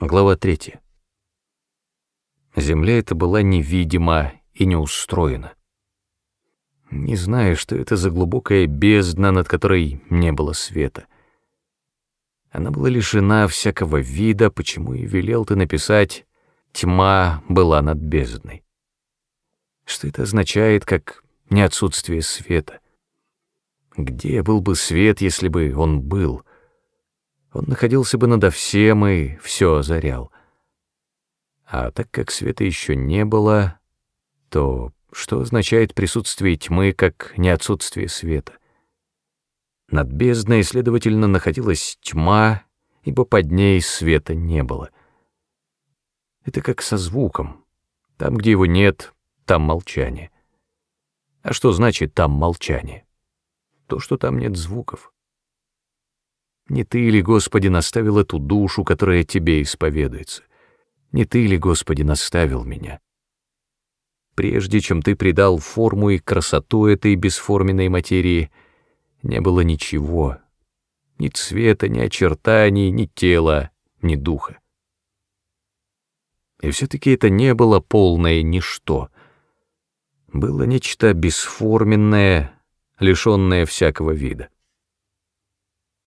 Глава 3. Земля эта была невидима и не устроена. Не знаю, что это за глубокая бездна, над которой не было света. Она была лишена всякого вида, почему и велел ты написать «тьма была над бездной». Что это означает, как не отсутствие света? Где был бы свет, если бы он был? Он находился бы надо всем и все озарял. А так как света еще не было, то что означает присутствие тьмы, как не отсутствие света? Над бездной, следовательно, находилась тьма, ибо под ней света не было. Это как со звуком. Там, где его нет, там молчание. А что значит «там молчание»? То, что там нет звуков. Не ты ли, Господи, наставил эту душу, которая тебе исповедуется? Не ты ли, Господи, наставил меня? Прежде чем ты придал форму и красоту этой бесформенной материи, не было ничего, ни цвета, ни очертаний, ни тела, ни духа. И все-таки это не было полное ничто. Было нечто бесформенное, лишенное всякого вида.